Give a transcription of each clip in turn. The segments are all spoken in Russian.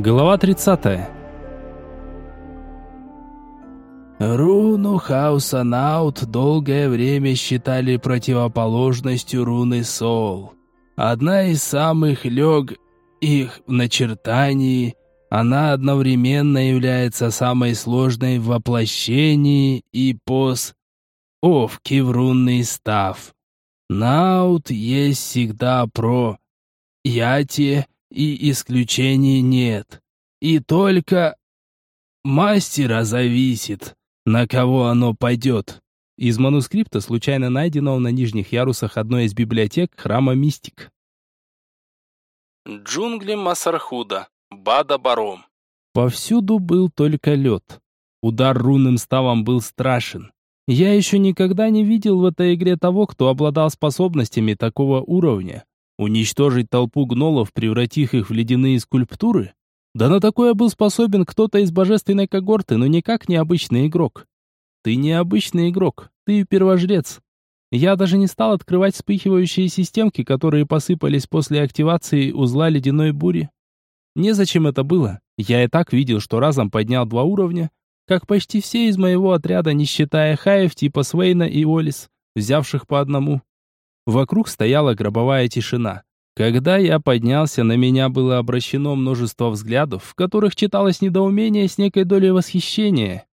Глава 30. Руну Хаоса Наут долгое время считали противоположностью руны Сол. Одна из самых лег их в начертании, она одновременно является самой сложной в воплощении и пос овки в рунный став. Наут есть всегда про яте и исключений нет. И только мастера зависит, на кого оно пойдет. Из манускрипта, случайно найденного на нижних ярусах одной из библиотек храма Мистик. Джунгли Масархуда. Бада-Баром. Повсюду был только лед. Удар рунным ставом был страшен. Я еще никогда не видел в этой игре того, кто обладал способностями такого уровня. Уничтожить толпу гнолов, превратив их в ледяные скульптуры? Да на такое был способен кто-то из божественной когорты, но никак не обычный игрок. Ты не обычный игрок, ты первожрец. Я даже не стал открывать вспыхивающие системки, которые посыпались после активации узла ледяной бури. Незачем это было. Я и так видел, что разом поднял два уровня, как почти все из моего отряда, не считая хаев типа Свейна и Олис, взявших по одному. Вокруг стояла гробовая тишина. Когда я поднялся, на меня было обращено множество взглядов, в которых читалось недоумение с некой долей восхищения.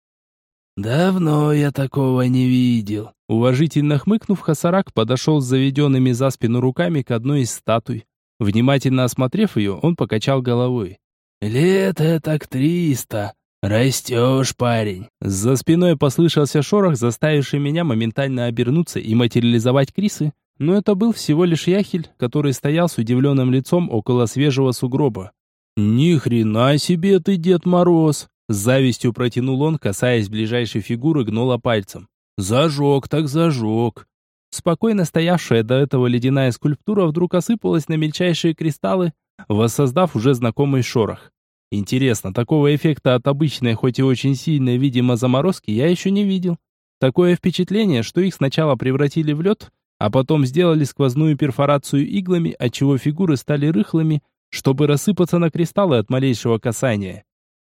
«Давно я такого не видел». Уважительно хмыкнув, Хасарак подошел с заведенными за спину руками к одной из статуй. Внимательно осмотрев ее, он покачал головой. «Лет так триста. Растешь, парень». За спиной послышался шорох, заставивший меня моментально обернуться и материализовать Крисы, но это был всего лишь Яхель, который стоял с удивленным лицом около свежего сугроба. «Ни хрена себе ты, Дед Мороз!» С завистью протянул он, касаясь ближайшей фигуры, гнола пальцем. «Зажег так зажег!» Спокойно стоявшая до этого ледяная скульптура вдруг осыпалась на мельчайшие кристаллы, воссоздав уже знакомый шорох. Интересно, такого эффекта от обычной, хоть и очень сильной, видимо, заморозки я еще не видел. Такое впечатление, что их сначала превратили в лед, а потом сделали сквозную перфорацию иглами, отчего фигуры стали рыхлыми, чтобы рассыпаться на кристаллы от малейшего касания.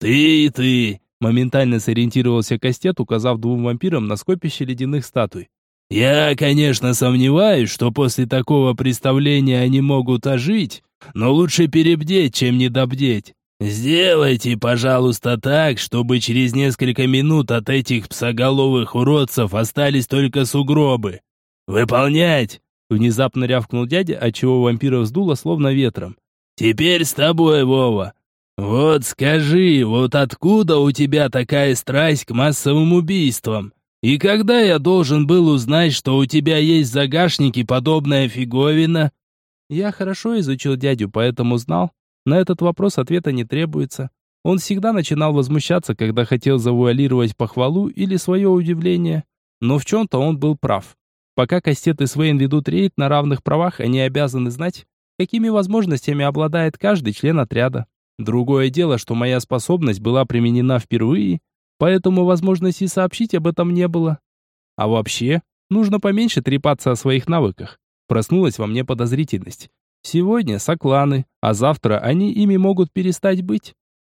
«Ты и ты!» Моментально сориентировался Костет, указав двум вампирам на скопище ледяных статуй. «Я, конечно, сомневаюсь, что после такого представления они могут ожить, но лучше перебдеть, чем недобдеть. Сделайте, пожалуйста, так, чтобы через несколько минут от этих псоголовых уродцев остались только сугробы. Выполнять!» Внезапно рявкнул дядя, отчего вампира вздуло словно ветром. «Теперь с тобой, Вова. Вот скажи, вот откуда у тебя такая страсть к массовым убийствам? И когда я должен был узнать, что у тебя есть в загашнике подобная фиговина?» Я хорошо изучил дядю, поэтому знал. На этот вопрос ответа не требуется. Он всегда начинал возмущаться, когда хотел завуалировать похвалу или свое удивление. Но в чем-то он был прав. Пока Кастет и Свейн ведут рейд на равных правах, они обязаны знать, какими возможностями обладает каждый член отряда. Другое дело, что моя способность была применена впервые, поэтому возможности сообщить об этом не было. А вообще, нужно поменьше трепаться о своих навыках. Проснулась во мне подозрительность. Сегодня сокланы, а завтра они ими могут перестать быть.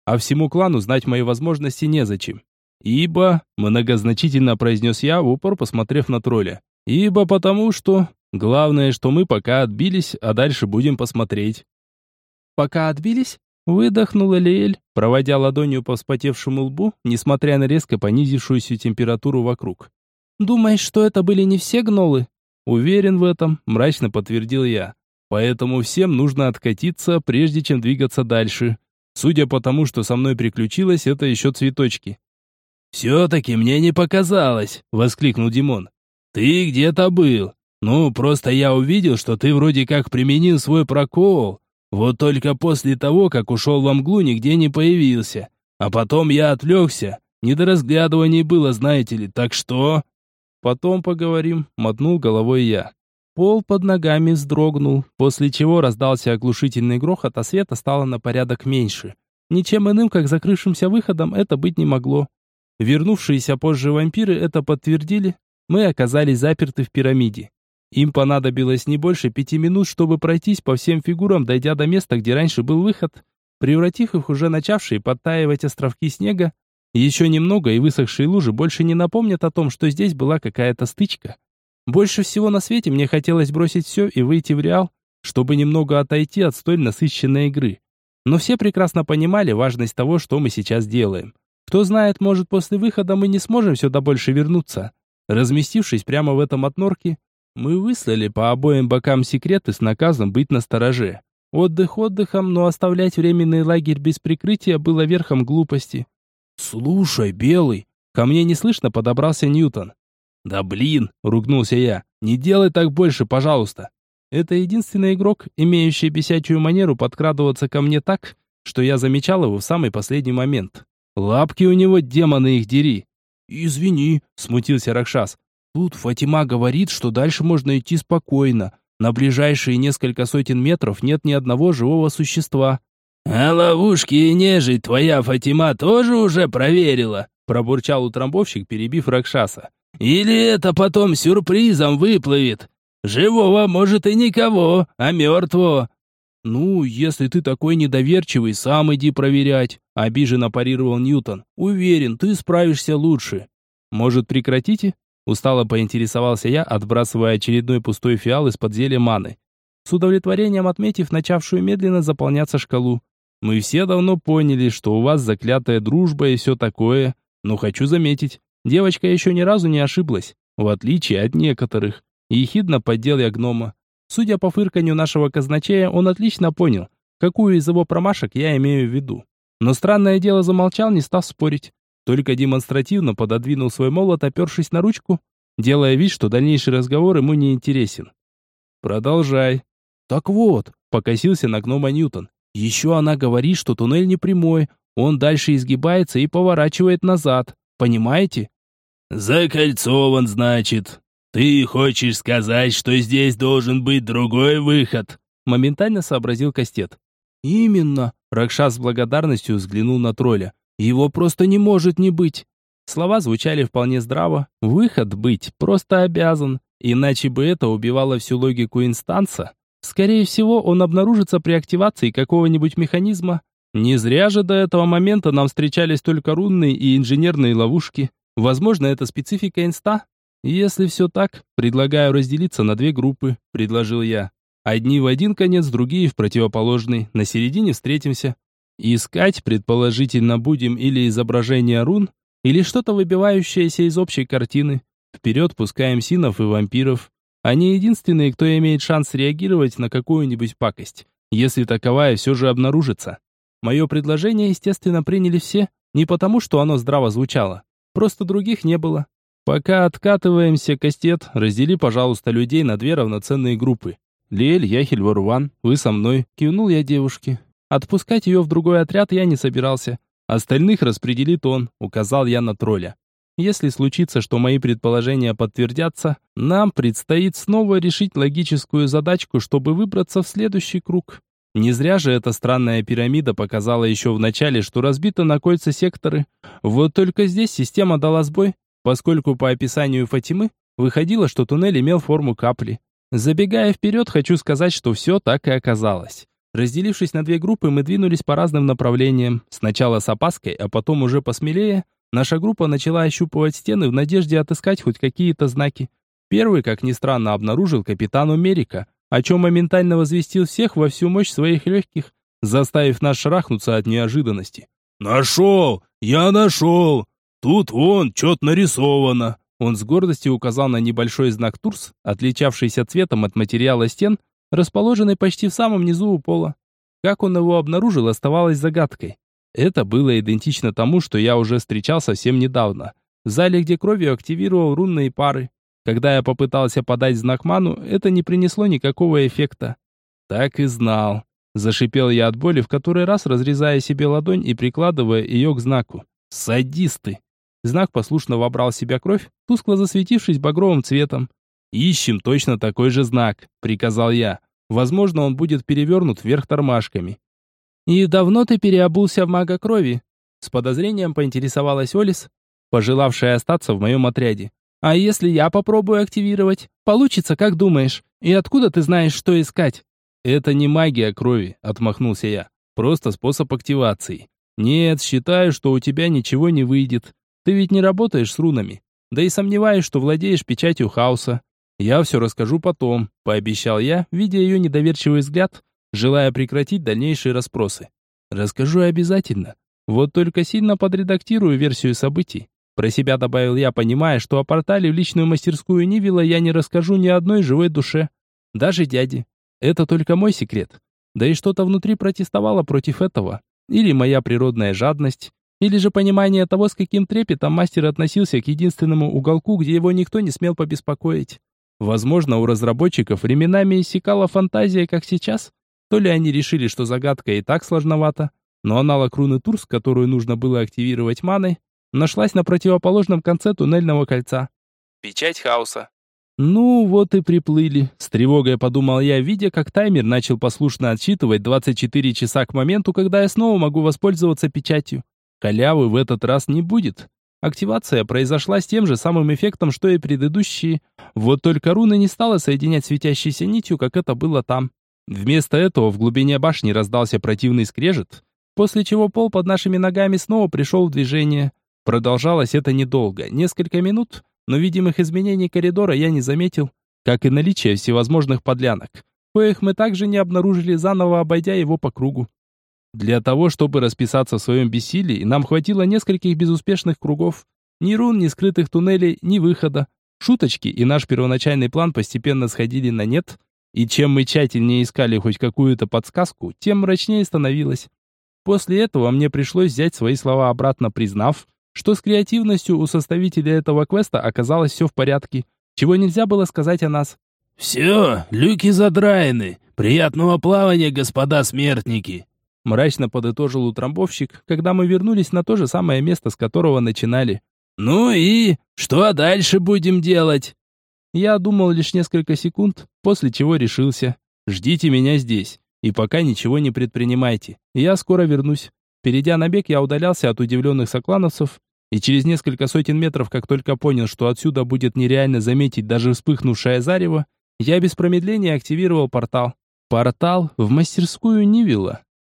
А всему клану знать мои возможности незачем. Ибо, многозначительно произнес я, в упор посмотрев на тролля. Ибо потому что... Главное, что мы пока отбились, а дальше будем посмотреть. Пока отбились? Выдохнула Лиэль, проводя ладонью по вспотевшему лбу, несмотря на резко понизившуюся температуру вокруг. «Думаешь, что это были не все гнолы?» «Уверен в этом», — мрачно подтвердил я. «Поэтому всем нужно откатиться, прежде чем двигаться дальше. Судя по тому, что со мной приключилось, это еще цветочки». «Все-таки мне не показалось», — воскликнул Димон. «Ты где-то был. Ну, просто я увидел, что ты вроде как применил свой прокол, вот только после того, как ушел во мглу, нигде не появился. А потом я отвлекся. Не до разглядываний было, знаете ли, так что...» «Потом поговорим», — мотнул головой я. Пол под ногами вздрогнул, после чего раздался оглушительный грохот, а света стало на порядок меньше. Ничем иным, как закрывшимся выходом, это быть не могло. Вернувшиеся позже вампиры это подтвердили. Мы оказались заперты в пирамиде. Им понадобилось не больше пяти минут, чтобы пройтись по всем фигурам, дойдя до места, где раньше был выход. превратив их уже начавшие подтаивать островки снега. Еще немного, и высохшие лужи больше не напомнят о том, что здесь была какая-то стычка. Больше всего на свете мне хотелось бросить все и выйти в Реал, чтобы немного отойти от столь насыщенной игры. Но все прекрасно понимали важность того, что мы сейчас делаем. Кто знает, может, после выхода мы не сможем сюда больше вернуться. Разместившись прямо в этом отнорке, мы выслали по обоим бокам секреты с наказом быть настороже. Отдых отдыхом, но оставлять временный лагерь без прикрытия было верхом глупости. «Слушай, Белый!» Ко мне неслышно подобрался Ньютон. «Да блин!» — ругнулся я. «Не делай так больше, пожалуйста!» Это единственный игрок, имеющий бесячую манеру подкрадываться ко мне так, что я замечал его в самый последний момент. Лапки у него, демоны их дери. «Извини», — смутился Ракшас. «Тут Фатима говорит, что дальше можно идти спокойно. На ближайшие несколько сотен метров нет ни одного живого существа». «А ловушки и нежить твоя Фатима тоже уже проверила?» пробурчал утрамбовщик, перебив Ракшаса. «Или это потом сюрпризом выплывет? Живого, может, и никого, а мертвого. «Ну, если ты такой недоверчивый, сам иди проверять», — обиженно парировал Ньютон. «Уверен, ты справишься лучше». «Может, прекратите?» — устало поинтересовался я, отбрасывая очередной пустой фиал из-под зелья маны. С удовлетворением отметив начавшую медленно заполняться шкалу. «Мы все давно поняли, что у вас заклятая дружба и все такое, но хочу заметить, девочка еще ни разу не ошиблась, в отличие от некоторых. Ехидно поддел я гнома. Судя по фырканью нашего казначея, он отлично понял, какую из его промашек я имею в виду. Но странное дело замолчал, не став спорить. Только демонстративно пододвинул свой молот, опершись на ручку, делая вид, что дальнейший разговор ему не интересен. «Продолжай». «Так вот», — покосился на гнома Ньютон. «Еще она говорит, что туннель не прямой, он дальше изгибается и поворачивает назад. Понимаете?» «Закольцован, значит», «Ты хочешь сказать, что здесь должен быть другой выход?» Моментально сообразил Кастет. «Именно!» Ракша с благодарностью взглянул на тролля. «Его просто не может не быть!» Слова звучали вполне здраво. Выход быть просто обязан, иначе бы это убивало всю логику инстанса. Скорее всего, он обнаружится при активации какого-нибудь механизма. Не зря же до этого момента нам встречались только рунные и инженерные ловушки. Возможно, это специфика инста, «Если все так, предлагаю разделиться на две группы», — предложил я. «Одни в один конец, другие в противоположный. На середине встретимся. Искать, предположительно, будем или изображение рун, или что-то выбивающееся из общей картины. Вперед пускаем синов и вампиров. Они единственные, кто имеет шанс реагировать на какую-нибудь пакость, если таковая все же обнаружится. Мое предложение, естественно, приняли все, не потому, что оно здраво звучало. Просто других не было. Пока откатываемся, Кастет, раздели, пожалуйста, людей на две равноценные группы. Лель, Яхель, Варуван, вы со мной. Кивнул я девушке. Отпускать ее в другой отряд я не собирался. Остальных распределит он, указал я на тролля. Если случится, что мои предположения подтвердятся, нам предстоит снова решить логическую задачку, чтобы выбраться в следующий круг. Не зря же эта странная пирамида показала еще в начале, что разбита на кольца секторы. Вот только здесь система дала сбой, поскольку по описанию Фатимы выходило, что туннель имел форму капли. Забегая вперед, хочу сказать, что все так и оказалось. Разделившись на две группы, мы двинулись по разным направлениям. Сначала с опаской, а потом уже посмелее. Наша группа начала ощупывать стены в надежде отыскать хоть какие-то знаки. Первый, как ни странно, обнаружил капитан Америка, о чем моментально возвестил всех во всю мощь своих легких, заставив нас шарахнуться от неожиданности. «Нашел! Я нашел! Тут вон что-то нарисовано. Он с гордостью указал на небольшой знак Турс, отличавшийся цветом от материала стен, расположенный почти в самом низу у пола. Как он его обнаружил, оставалось загадкой. Это было идентично тому, что я уже встречал совсем недавно. В зале, где кровью активировал рунные пары. Когда я попытался подать знак ману, это не принесло никакого эффекта. Так и знал. Зашипел я от боли, в который раз разрезая себе ладонь и прикладывая ее к знаку. Садисты! Знак послушно вобрал в себя кровь, тускло засветившись багровым цветом. «Ищем точно такой же знак», — приказал я. «Возможно, он будет перевернут вверх тормашками». «И давно ты переобулся в мага крови?» С подозрением поинтересовалась Олис, пожелавшая остаться в моем отряде. «А если я попробую активировать? Получится, как думаешь? И откуда ты знаешь, что искать?» «Это не магия крови», — отмахнулся я. Просто способ активации. Нет, считаю, что у тебя ничего не выйдет. Ты ведь не работаешь с рунами. Да и сомневаюсь, что владеешь печатью хаоса. Я все расскажу потом, пообещал я, видя ее недоверчивый взгляд, желая прекратить дальнейшие расспросы. Расскажу обязательно. Вот только сильно подредактирую версию событий. Про себя добавил я, понимая, что о портале в личную мастерскую Нивила я не расскажу ни одной живой душе. Даже дяде. Это только мой секрет. Да и что-то внутри протестовало против этого. Или моя природная жадность, или же понимание того, с каким трепетом мастер относился к единственному уголку, где его никто не смел побеспокоить. Возможно, у разработчиков временами иссякала фантазия, как сейчас. То ли они решили, что загадка и так сложновата, но аналог руны Турс, которую нужно было активировать маной, нашлась на противоположном конце туннельного кольца. Печать хаоса. Ну, вот и приплыли. С тревогой подумал я, видя, как таймер начал послушно отсчитывать 24 часа к моменту, когда я снова могу воспользоваться печатью. Халявы в этот раз не будет. Активация произошла с тем же самым эффектом, что и предыдущие. Вот только руна не стала соединять светящейся нитью, как это было там. Вместо этого в глубине башни раздался противный скрежет, после чего пол под нашими ногами снова пришел в движение. Продолжалось это недолго, несколько минут, но видимых изменений коридора я не заметил, как и наличие всевозможных подлянок, коих мы также не обнаружили, заново обойдя его по кругу. Для того, чтобы расписаться в своем бессилии, нам хватило нескольких безуспешных кругов. Ни рун, ни скрытых туннелей, ни выхода. Шуточки и наш первоначальный план постепенно сходили на нет, и чем мы тщательнее искали хоть какую-то подсказку, тем мрачнее становилось. После этого мне пришлось взять свои слова обратно, признав, что с креативностью у составителя этого квеста оказалось все в порядке, чего нельзя было сказать о нас. «Все, люки задраены. Приятного плавания, господа смертники!» Мрачно подытожил утрамбовщик, когда мы вернулись на то же самое место, с которого начинали. «Ну и что дальше будем делать?» Я думал лишь несколько секунд, после чего решился. «Ждите меня здесь, и пока ничего не предпринимайте. Я скоро вернусь». Перейдя на бег, я удалялся от удивленных соклановцев, и через несколько сотен метров, как только понял, что отсюда будет нереально заметить даже вспыхнувшее зарево, я без промедления активировал портал. Портал в мастерскую Нивила.